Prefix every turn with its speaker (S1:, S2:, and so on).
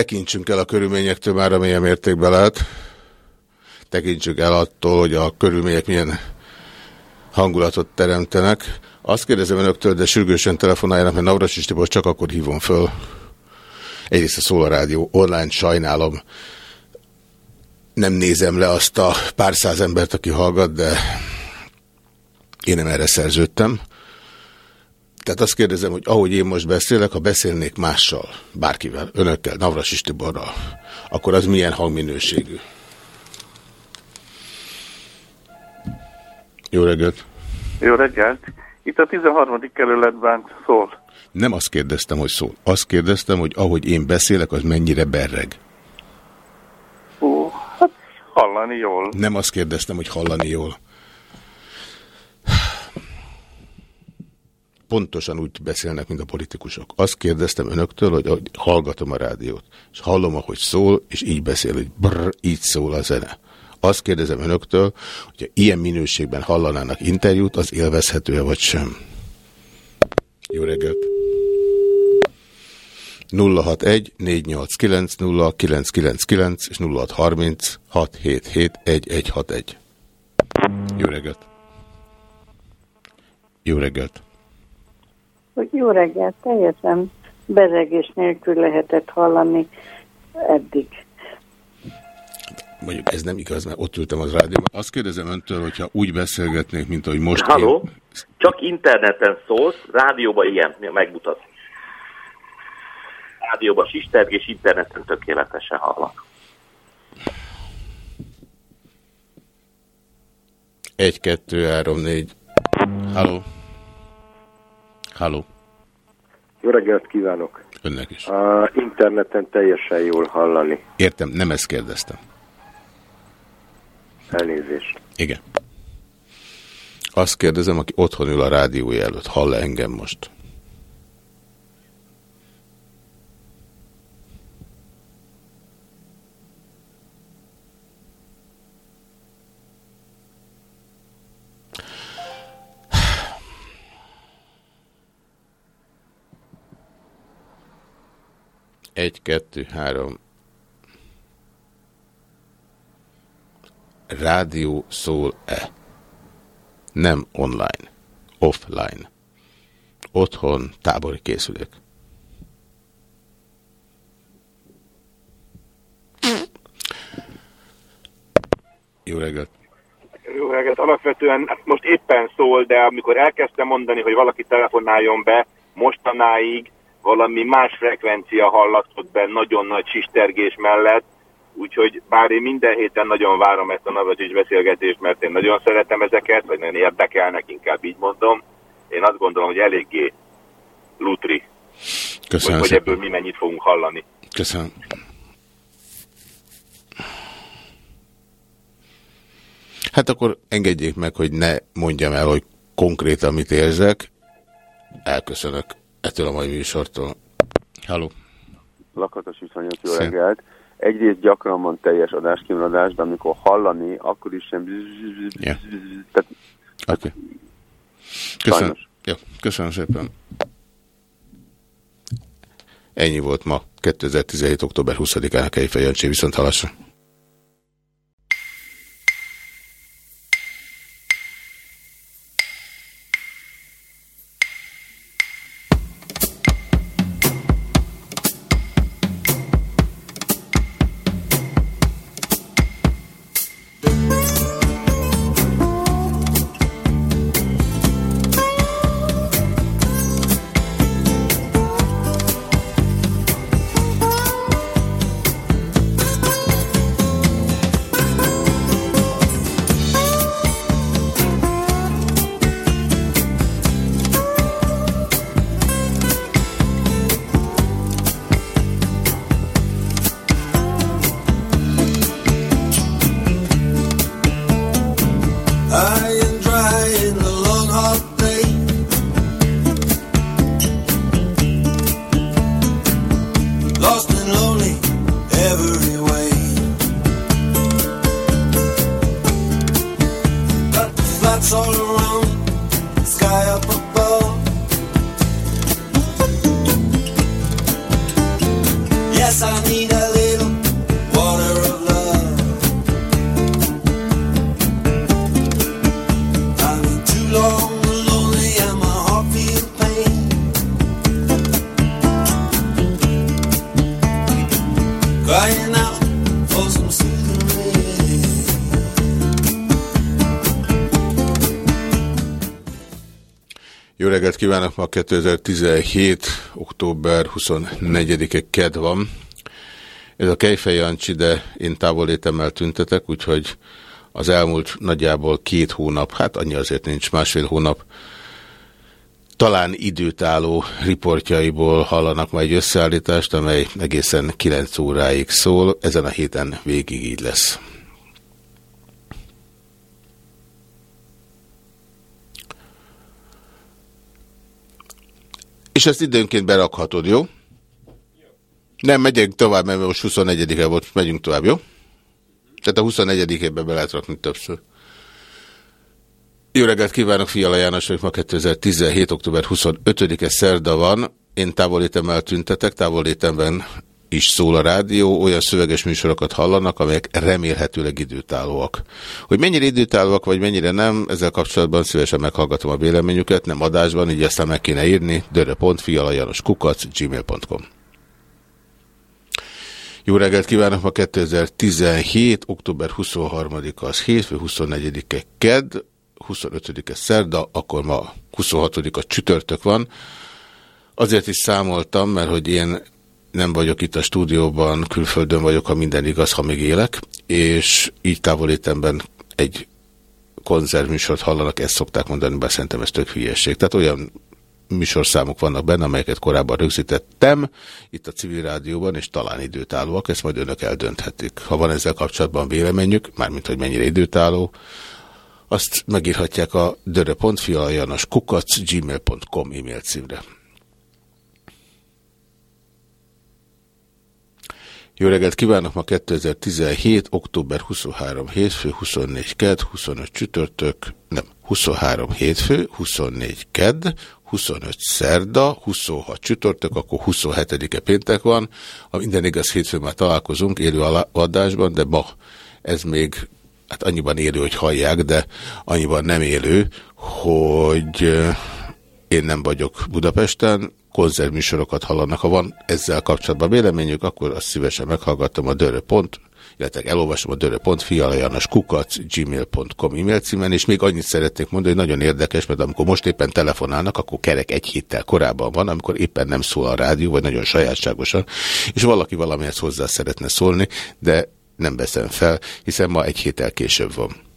S1: tekintsünk el a körülményektől már, amilyen mértékben lehet. Tekintsünk el attól, hogy a körülmények milyen hangulatot teremtenek. Azt kérdezem önöktől, de sürgősen telefonáljanak, mert Navras Tibor csak akkor hívom föl. Egyrészt a Szóla Rádió online sajnálom. Nem nézem le azt a pár száz embert, aki hallgat, de én nem erre szerződtem. Tehát azt kérdezem, hogy ahogy én most beszélek, ha beszélnék mással, bárkivel, önökkel, Navras Tiborral, akkor az milyen hangminőségű? Jó reggelt!
S2: Jó reggelt! Itt a 13. kerületben szól.
S1: Nem azt kérdeztem, hogy szól. Azt kérdeztem, hogy ahogy én beszélek, az mennyire berreg.
S2: Ó, hát hallani jól.
S1: Nem azt kérdeztem, hogy hallani jól. Pontosan úgy beszélnek, mint a politikusok. Azt kérdeztem önöktől, hogy, hallgatom a rádiót, és hallom, ahogy szól, és így beszél, hogy brr, így szól a zene. Azt kérdezem önöktől, hogyha ilyen minőségben hallanának interjút, az élvezhető-e vagy sem. Jó reggelt! 061 489 0999 és 0630 677 1161. Jó reggelt! Jó reggelt!
S3: Hogy jó reggelt, teljesen beregés nélkül lehetett hallani eddig.
S1: Mondjuk ez nem igaz, mert ott ültem az rádióban. Azt kérdezem öntől, hogyha úgy beszélgetnék, mint ahogy most
S2: Halló?
S1: Én...
S2: Csak interneten szólsz, rádióban ilyen, megmutat. Rádióban sisterg, és interneten tökéletesen hallak.
S1: Egy, kettő, három, négy. Halló? Halló.
S4: Jó reggelt kívánok.
S1: Önnek is.
S4: A interneten teljesen jól hallani.
S1: Értem, nem ezt kérdeztem.
S4: Elnézést.
S1: Igen. Azt kérdezem, aki otthon ül a rádiója előtt, hall -e engem most? Egy, kettő, három. Rádió szól-e? Nem online. Offline. Otthon tábori készülék. Jó reggelt!
S5: Jó reggelt! Alapvetően most éppen szól, de amikor elkezdtem mondani, hogy valaki telefonáljon be, mostanáig valami más frekvencia hallatszott be nagyon nagy sistergés mellett, úgyhogy bár én minden héten nagyon várom ezt a Navracsics beszélgetést, mert én nagyon szeretem ezeket, vagy nagyon érdekelnek, inkább így mondom, én azt gondolom, hogy eléggé lutri,
S1: Köszönöm
S5: hogy, hogy ebből mi mennyit fogunk hallani.
S1: Köszönöm. Hát akkor engedjék meg, hogy ne mondjam el, hogy konkrétan mit érzek. Elköszönök ettől a mai műsortól. Halló.
S4: Lakatos viszonyos jó reggelt. Egyrészt gyakran van teljes adáskimaradás, de amikor hallani, akkor is sem...
S1: Yeah.
S4: Tehát...
S1: Oké. Okay. Köszönöm. Köszönöm szépen. Ennyi volt ma, 2017. október 20-án a Kejfej Jancsi, viszont halasra. Crying Jó reggelt kívánok! Ma 2017. október 24-e KED van. Ez a Kejfej Jancsi, de én távolétemmel tüntetek, úgyhogy az elmúlt nagyjából két hónap, hát annyi azért nincs, másfél hónap, talán időtálló riportjaiból hallanak majd egy összeállítást, amely egészen 9 óráig szól. Ezen a héten végig így lesz. És ezt időnként berakhatod, jó? Nem, megyek tovább, mert most 24-e volt, megyünk tovább, jó? Tehát a 24-ében be lehet rakni többször. Jó reggelt kívánok, Fiala János, hogy ma 2017. október 25-e szerda van. Én távolétemmel tüntetek, távolétemben is szól a rádió, olyan szöveges műsorokat hallanak, amelyek remélhetőleg időtállóak. Hogy mennyire időtállóak, vagy mennyire nem, ezzel kapcsolatban szívesen meghallgatom a véleményüket, nem adásban, így aztán meg kéne írni, dörö.fialajanoskukac. Jó reggelt kívánok, ma 2017. október 23-a az hétfő, 24-e ked, 25-e szerda, akkor ma 26-a csütörtök van. Azért is számoltam, mert hogy én nem vagyok itt a stúdióban, külföldön vagyok, ha minden igaz, ha még élek, és így távolétemben egy konzervműsort hallanak, ezt szokták mondani, bár szerintem ez tök hülyesség. Tehát olyan műsorszámok vannak benne, amelyeket korábban rögzítettem itt a civil rádióban, és talán időtállóak, ezt majd önök eldönthetik. Ha van ezzel kapcsolatban véleményük, mármint hogy mennyire időtálló, azt megírhatják a dörö.fialajanos kukac gmail.com e-mail címre. Jó reggelt kívánok! Ma 2017. október 23 hétfő, 24 ked, 25 csütörtök, nem, 23 hétfő, 24 ked, 25 szerda, 26 csütörtök, akkor 27-e péntek van. Ha minden igaz, hétfőn már találkozunk élő adásban, de ma ez még hát annyiban élő, hogy hallják, de annyiban nem élő, hogy én nem vagyok Budapesten, konzervműsorokat hallanak. Ha van ezzel kapcsolatban véleményük, akkor azt szívesen meghallgatom a dörö. illetve elolvasom a dörö.fialajanos kukac gmail.com e-mail címen, és még annyit szeretnék mondani, hogy nagyon érdekes, mert amikor most éppen telefonálnak, akkor kerek egy héttel korábban van, amikor éppen nem szól a rádió, vagy nagyon sajátságosan, és valaki valamihez hozzá szeretne szólni, de nem veszem fel, hiszen ma egy héttel később van.